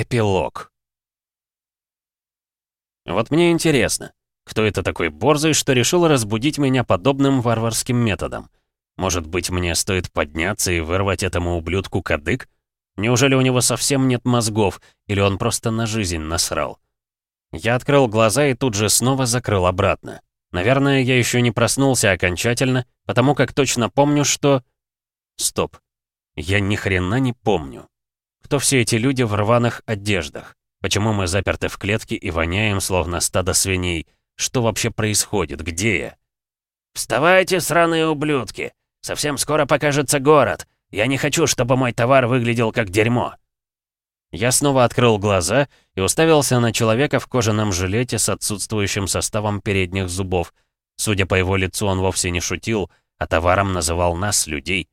Эпилог. Вот мне интересно, кто это такой борзый, что решил разбудить меня подобным варварским методом? Может быть, мне стоит подняться и вырвать этому ублюдку кадык? Неужели у него совсем нет мозгов, или он просто на жизнь насрал? Я открыл глаза и тут же снова закрыл обратно. Наверное, я еще не проснулся окончательно, потому как точно помню, что... Стоп. Я ни хрена не помню. Кто все эти люди в рваных одеждах? Почему мы заперты в клетке и воняем, словно стадо свиней? Что вообще происходит? Где я? «Вставайте, сраные ублюдки! Совсем скоро покажется город. Я не хочу, чтобы мой товар выглядел как дерьмо». Я снова открыл глаза и уставился на человека в кожаном жилете с отсутствующим составом передних зубов. Судя по его лицу, он вовсе не шутил, а товаром называл нас, людей.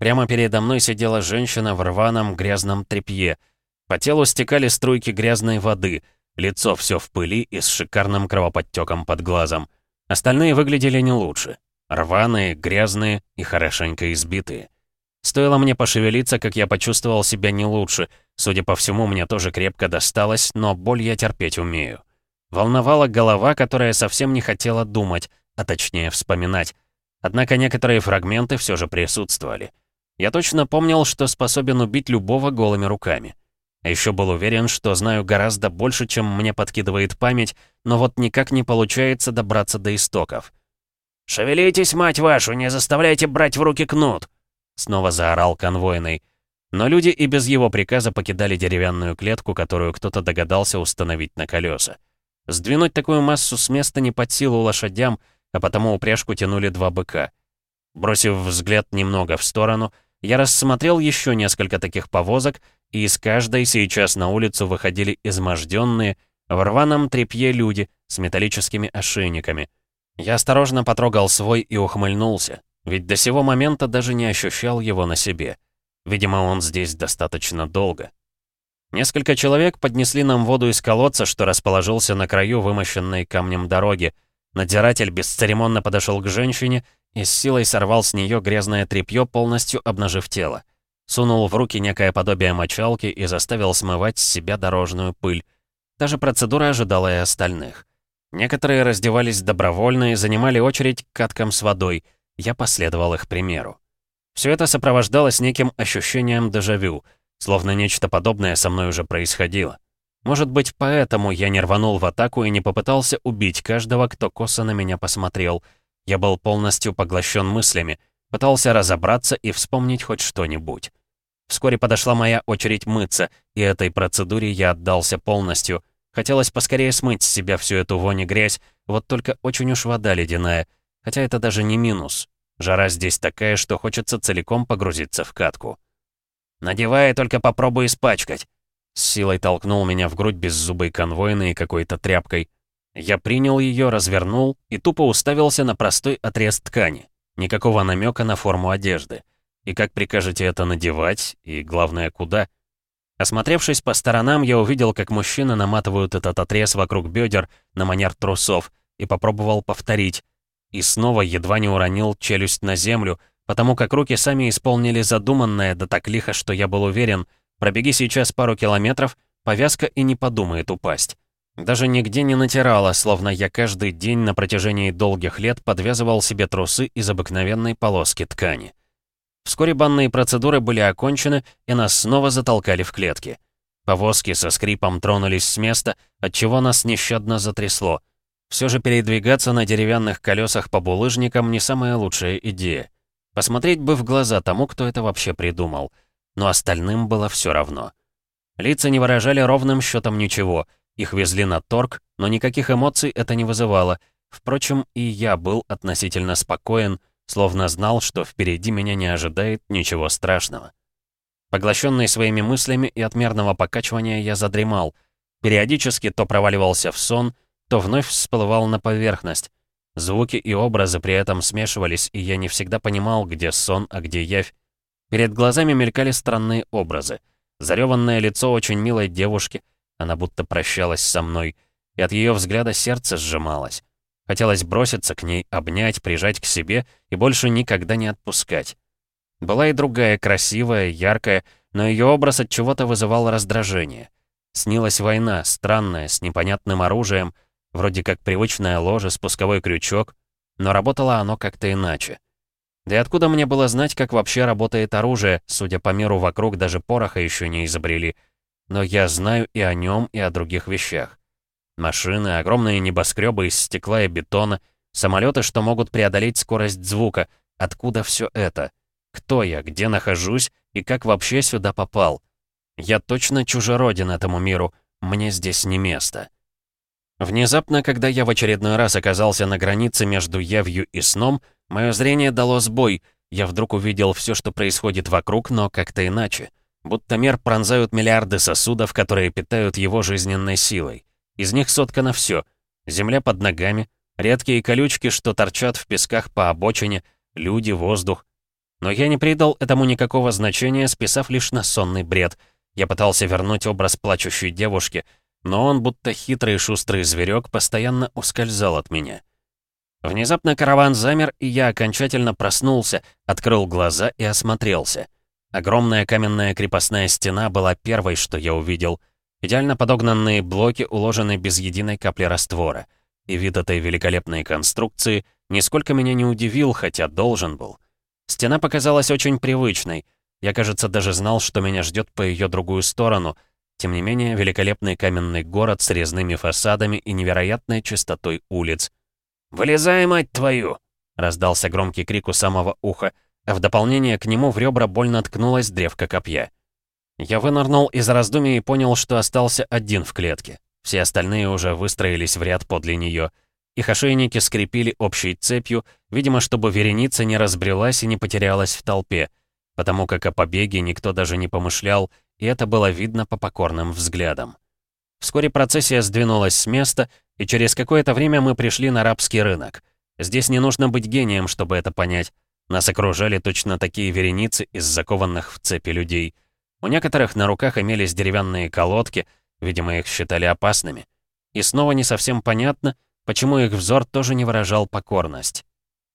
Прямо передо мной сидела женщина в рваном грязном тряпье. По телу стекали струйки грязной воды, лицо все в пыли и с шикарным кровоподтеком под глазом. Остальные выглядели не лучше. Рваные, грязные и хорошенько избитые. Стоило мне пошевелиться, как я почувствовал себя не лучше. Судя по всему, мне тоже крепко досталось, но боль я терпеть умею. Волновала голова, которая совсем не хотела думать, а точнее вспоминать. Однако некоторые фрагменты все же присутствовали. Я точно помнил, что способен убить любого голыми руками. А еще был уверен, что знаю гораздо больше, чем мне подкидывает память, но вот никак не получается добраться до истоков. «Шевелитесь, мать вашу, не заставляйте брать в руки кнут!» Снова заорал конвойный. Но люди и без его приказа покидали деревянную клетку, которую кто-то догадался установить на колеса. Сдвинуть такую массу с места не под силу лошадям, а потому упряжку тянули два быка. Бросив взгляд немного в сторону, я рассмотрел еще несколько таких повозок, и из каждой сейчас на улицу выходили изможденные, в рваном тряпье люди с металлическими ошейниками. Я осторожно потрогал свой и ухмыльнулся, ведь до сего момента даже не ощущал его на себе. Видимо, он здесь достаточно долго. Несколько человек поднесли нам воду из колодца, что расположился на краю вымощенной камнем дороги. Надзиратель бесцеремонно подошел к женщине и с силой сорвал с нее грязное тряпье, полностью обнажив тело. Сунул в руки некое подобие мочалки и заставил смывать с себя дорожную пыль. Та же процедура ожидала и остальных. Некоторые раздевались добровольно и занимали очередь к каткам с водой. Я последовал их примеру. Все это сопровождалось неким ощущением дежавю, словно нечто подобное со мной уже происходило. Может быть, поэтому я не рванул в атаку и не попытался убить каждого, кто косо на меня посмотрел — я был полностью поглощен мыслями, пытался разобраться и вспомнить хоть что-нибудь. Вскоре подошла моя очередь мыться, и этой процедуре я отдался полностью. Хотелось поскорее смыть с себя всю эту вонь и грязь, вот только очень уж вода ледяная. Хотя это даже не минус. Жара здесь такая, что хочется целиком погрузиться в катку. «Надевай, только попробуй испачкать!» С силой толкнул меня в грудь беззубой конвойной какой-то тряпкой. Я принял ее, развернул и тупо уставился на простой отрез ткани. Никакого намека на форму одежды. И как прикажете это надевать, и главное, куда? Осмотревшись по сторонам, я увидел, как мужчины наматывают этот отрез вокруг бедер на манер трусов, и попробовал повторить. И снова едва не уронил челюсть на землю, потому как руки сами исполнили задуманное, да так лихо, что я был уверен, пробеги сейчас пару километров, повязка и не подумает упасть. Даже нигде не натирала, словно я каждый день на протяжении долгих лет подвязывал себе трусы из обыкновенной полоски ткани. Вскоре банные процедуры были окончены, и нас снова затолкали в клетки. Повозки со скрипом тронулись с места, отчего нас нещадно затрясло. Все же передвигаться на деревянных колесах по булыжникам не самая лучшая идея. Посмотреть бы в глаза тому, кто это вообще придумал. Но остальным было все равно. Лица не выражали ровным счетом ничего — их везли на торг, но никаких эмоций это не вызывало. Впрочем, и я был относительно спокоен, словно знал, что впереди меня не ожидает ничего страшного. Поглощенный своими мыслями и отмерного покачивания я задремал. Периодически то проваливался в сон, то вновь всплывал на поверхность. Звуки и образы при этом смешивались, и я не всегда понимал, где сон, а где явь. Перед глазами мелькали странные образы. Зареванное лицо очень милой девушки, она будто прощалась со мной, и от ее взгляда сердце сжималось. Хотелось броситься к ней, обнять, прижать к себе и больше никогда не отпускать. Была и другая, красивая, яркая, но ее образ от чего-то вызывал раздражение. Снилась война, странная, с непонятным оружием, вроде как привычное ложе, спусковой крючок, но работало оно как-то иначе. Да и откуда мне было знать, как вообще работает оружие, судя по миру вокруг даже пороха еще не изобрели. Но я знаю и о нем, и о других вещах. Машины, огромные небоскребы из стекла и бетона, самолеты, что могут преодолеть скорость звука. Откуда все это? Кто я, где нахожусь и как вообще сюда попал? Я точно чужероден этому миру, мне здесь не место. Внезапно, когда я в очередной раз оказался на границе между явью и сном, мое зрение дало сбой, я вдруг увидел все, что происходит вокруг, но как-то иначе. Будто мир пронзают миллиарды сосудов, которые питают его жизненной силой. Из них соткано все: Земля под ногами, редкие колючки, что торчат в песках по обочине, люди, воздух. Но я не придал этому никакого значения, списав лишь на сонный бред — я пытался вернуть образ плачущей девушки, но он, будто хитрый шустрый зверек, постоянно ускользал от меня. Внезапно караван замер, и я окончательно проснулся, открыл глаза и осмотрелся. Огромная каменная крепостная стена была первой, что я увидел. Идеально подогнанные блоки уложены без единой капли раствора. И вид этой великолепной конструкции нисколько меня не удивил, хотя должен был. Стена показалась очень привычной — я, кажется, даже знал, что меня ждет по ее другую сторону. Тем не менее, великолепный каменный город с резными фасадами и невероятной чистотой улиц. «Вылезай, мать твою!» — раздался громкий крик у самого уха, а в дополнение к нему в ребра больно ткнулась древко копья. Я вынырнул из раздумий и понял, что остался один в клетке. Все остальные уже выстроились в ряд подле нее. Их ошейники скрепили общей цепью, видимо, чтобы вереница не разбрелась и не потерялась в толпе потому как о побеге никто даже не помышлял, и это было видно по покорным взглядам. Вскоре процессия сдвинулась с места, и через какое-то время мы пришли на арабский рынок. Здесь не нужно быть гением, чтобы это понять. Нас окружали точно такие вереницы из закованных в цепи людей. У некоторых на руках имелись деревянные колодки, видимо, их считали опасными. И снова не совсем понятно, почему их взор тоже не выражал покорность.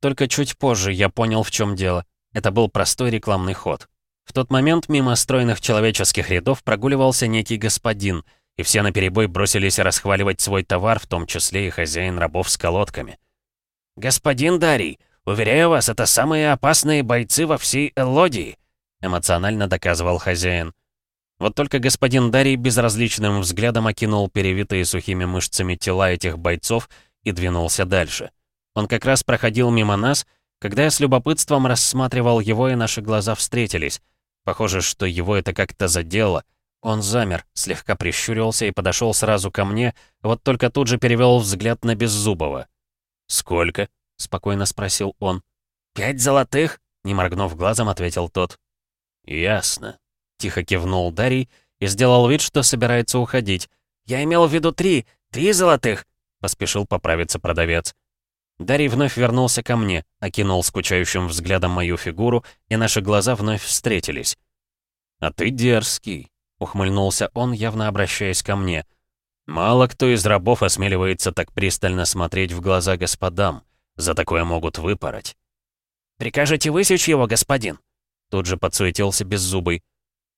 Только чуть позже я понял, в чем дело. Это был простой рекламный ход. В тот момент мимо стройных человеческих рядов прогуливался некий господин, и все наперебой бросились расхваливать свой товар, в том числе и хозяин рабов с колодками. «Господин Дарий, уверяю вас, это самые опасные бойцы во всей Элодии», эмоционально доказывал хозяин. Вот только господин Дарий безразличным взглядом окинул перевитые сухими мышцами тела этих бойцов и двинулся дальше. Он как раз проходил мимо нас, когда я с любопытством рассматривал его, и наши глаза встретились. Похоже, что его это как-то задело. Он замер, слегка прищурился и подошел сразу ко мне, вот только тут же перевел взгляд на Беззубова. «Сколько?» — спокойно спросил он. «Пять золотых?» — не моргнув глазом, ответил тот. «Ясно», — тихо кивнул Дарий и сделал вид, что собирается уходить. «Я имел в виду три, три золотых!» — поспешил поправиться продавец. Дарий вновь вернулся ко мне, окинул скучающим взглядом мою фигуру, и наши глаза вновь встретились. «А ты дерзкий», — ухмыльнулся он, явно обращаясь ко мне. «Мало кто из рабов осмеливается так пристально смотреть в глаза господам. За такое могут выпороть». «Прикажете высечь его, господин?» Тут же подсуетился Беззубый.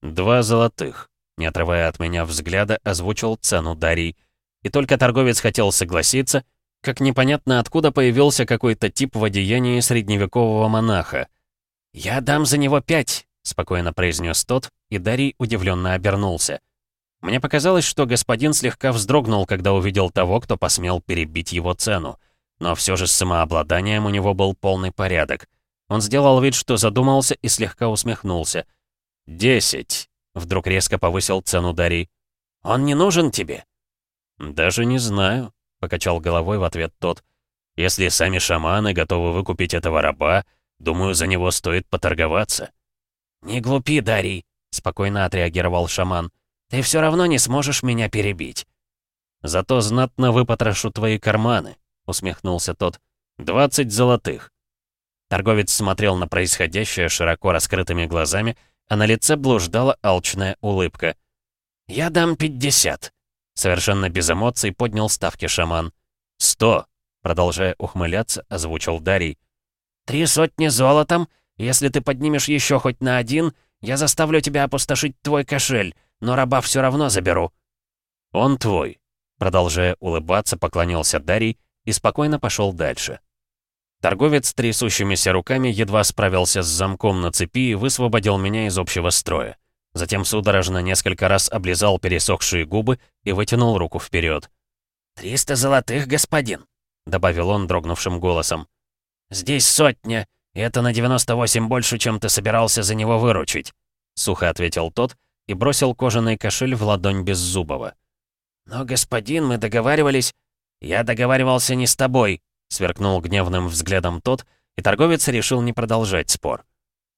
«Два золотых», — не отрывая от меня взгляда, озвучил цену Дарий. И только торговец хотел согласиться, как непонятно откуда появился какой-то тип в одеянии средневекового монаха. «Я дам за него пять», — спокойно произнес тот, и Дарий удивленно обернулся. Мне показалось, что господин слегка вздрогнул, когда увидел того, кто посмел перебить его цену. Но все же с самообладанием у него был полный порядок. Он сделал вид, что задумался и слегка усмехнулся. «Десять!» — вдруг резко повысил цену Дарий. «Он не нужен тебе?» «Даже не знаю», Покачал головой в ответ тот. «Если сами шаманы готовы выкупить этого раба, думаю, за него стоит поторговаться». «Не глупи, Дарий», — спокойно отреагировал шаман. «Ты все равно не сможешь меня перебить». «Зато знатно выпотрошу твои карманы», — усмехнулся тот. «Двадцать золотых». Торговец смотрел на происходящее широко раскрытыми глазами, а на лице блуждала алчная улыбка. «Я дам пятьдесят», Совершенно без эмоций поднял ставки шаман. «Сто!» Продолжая ухмыляться, озвучил Дарий. «Три сотни золотом? Если ты поднимешь еще хоть на один, я заставлю тебя опустошить твой кошель, но раба все равно заберу». «Он твой», — продолжая улыбаться, поклонился Дарий и спокойно пошел дальше. Торговец трясущимися руками едва справился с замком на цепи и высвободил меня из общего строя. Затем судорожно несколько раз облизал пересохшие губы и вытянул руку вперед. «Триста золотых, господин», — добавил он дрогнувшим голосом. «Здесь сотня, это на 98 больше, чем ты собирался за него выручить», — сухо ответил тот и бросил кожаный кошель в ладонь Беззубова. «Но, господин, мы договаривались...» «Я договаривался не с тобой», — сверкнул гневным взглядом тот, и торговец решил не продолжать спор.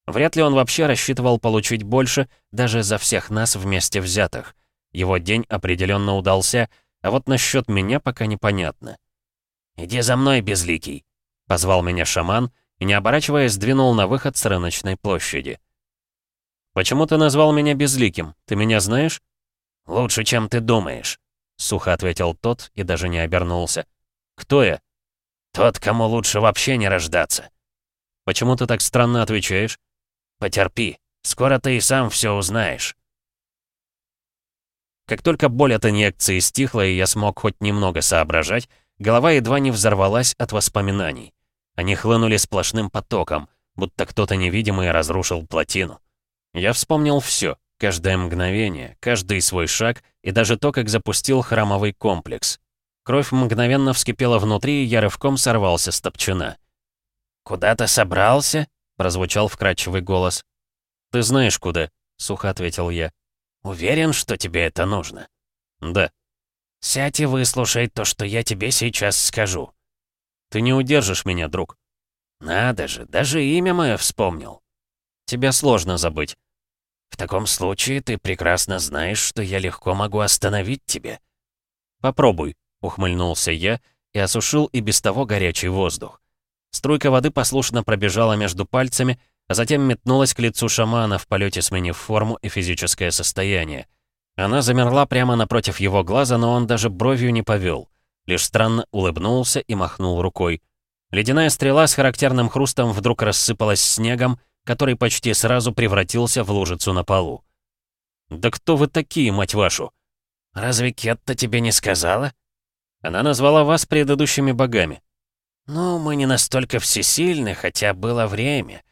Вряд ли он вообще рассчитывал получить больше даже за всех нас вместе взятых. Его день определенно удался, а вот насчет меня пока непонятно. «Иди за мной, безликий», — позвал меня шаман и, не оборачиваясь, двинул на выход с рыночной площади. «Почему ты назвал меня безликим? Ты меня знаешь?» «Лучше, чем ты думаешь», — сухо ответил тот и даже не обернулся. «Кто я?» «Тот, кому лучше вообще не рождаться». «Почему ты так странно отвечаешь?» Потерпи, скоро ты и сам все узнаешь. Как только боль от инъекции стихла, и я смог хоть немного соображать, голова едва не взорвалась от воспоминаний. Они хлынули сплошным потоком, будто кто-то невидимый разрушил плотину. Я вспомнил все, каждое мгновение, каждый свой шаг и даже то, как запустил храмовый комплекс. Кровь мгновенно вскипела внутри, и я рывком сорвался с топчина. «Куда ты собрался?» — прозвучал вкрадчивый голос. «Ты знаешь, куда», — сухо ответил я. «Уверен, что тебе это нужно?» «Да». «Сядь и выслушай то, что я тебе сейчас скажу». «Ты не удержишь меня, друг». «Надо же, даже имя мое вспомнил». «Тебя сложно забыть». «В таком случае ты прекрасно знаешь, что я легко могу остановить тебя». «Попробуй», — ухмыльнулся я и осушил и без того горячий воздух. Струйка воды послушно пробежала между пальцами, а затем метнулась к лицу шамана в полете сменив форму и физическое состояние. Она замерла прямо напротив его глаза, но он даже бровью не повел. Лишь странно улыбнулся и махнул рукой. Ледяная стрела с характерным хрустом вдруг рассыпалась снегом, который почти сразу превратился в лужицу на полу. «Да кто вы такие, мать вашу?» «Разве Кетта тебе не сказала?» Она назвала вас предыдущими богами. «Ну, мы не настолько всесильны, хотя было время».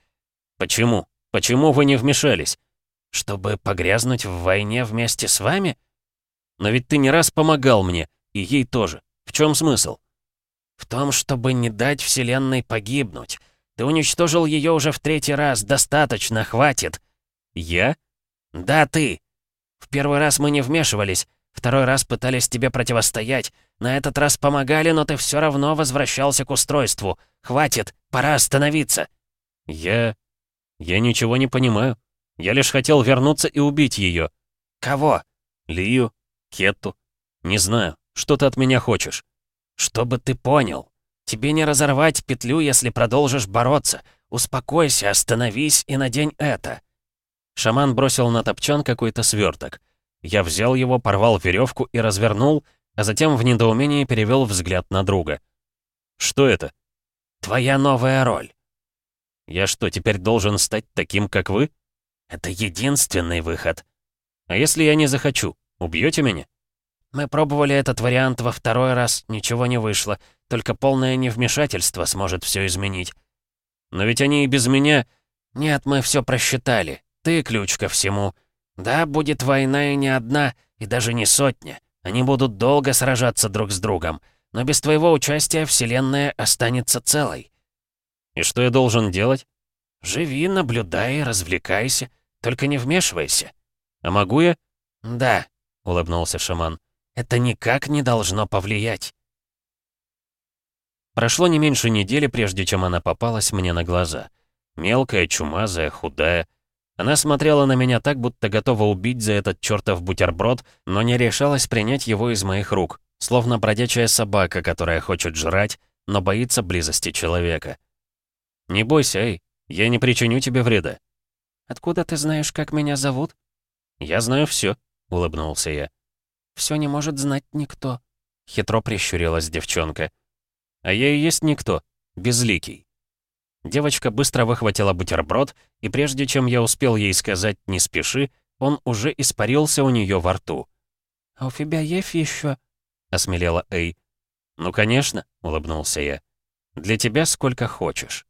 «Почему? Почему вы не вмешались?» «Чтобы погрязнуть в войне вместе с вами?» «Но ведь ты не раз помогал мне, и ей тоже. В чем смысл?» «В том, чтобы не дать Вселенной погибнуть. Ты уничтожил ее уже в третий раз, достаточно, хватит». «Я?» «Да, ты. В первый раз мы не вмешивались, второй раз пытались тебе противостоять, на этот раз помогали, но ты все равно возвращался к устройству. Хватит, пора остановиться». «Я... я ничего не понимаю. Я лишь хотел вернуться и убить ее. «Кого?» «Лию, Кетту. Не знаю, что ты от меня хочешь?» «Чтобы ты понял. Тебе не разорвать петлю, если продолжишь бороться. Успокойся, остановись и надень это». Шаман бросил на топчан какой-то сверток. Я взял его, порвал веревку и развернул, а затем в недоумении перевел взгляд на друга. «Что это?» «Твоя новая роль». «Я что, теперь должен стать таким, как вы?» «Это единственный выход». «А если я не захочу, убьете меня?» «Мы пробовали этот вариант во второй раз, ничего не вышло. Только полное невмешательство сможет все изменить». «Но ведь они и без меня...» «Нет, мы все просчитали. Ты ключ ко всему. Да, будет война и не одна, и даже не сотня. Они будут долго сражаться друг с другом, но без твоего участия Вселенная останется целой. И что я должен делать? Живи, наблюдай, развлекайся, только не вмешивайся. А могу я? Да, улыбнулся шаман. Это никак не должно повлиять. Прошло не меньше недели, прежде чем она попалась мне на глаза. Мелкая, чумазая, худая, она смотрела на меня так, будто готова убить за этот чертов бутерброд, но не решалась принять его из моих рук, словно бродячая собака, которая хочет жрать, но боится близости человека. «Не бойся, эй, я не причиню тебе вреда». «Откуда ты знаешь, как меня зовут?» «Я знаю все, улыбнулся я. Все не может знать никто», — хитро прищурилась девчонка. «А я и есть никто, безликий». Девочка быстро выхватила бутерброд, и прежде чем я успел ей сказать «не спеши», он уже испарился у нее во рту. «А у тебя есть еще?» — осмелела Эй. «Ну, конечно», — улыбнулся я. «Для тебя сколько хочешь».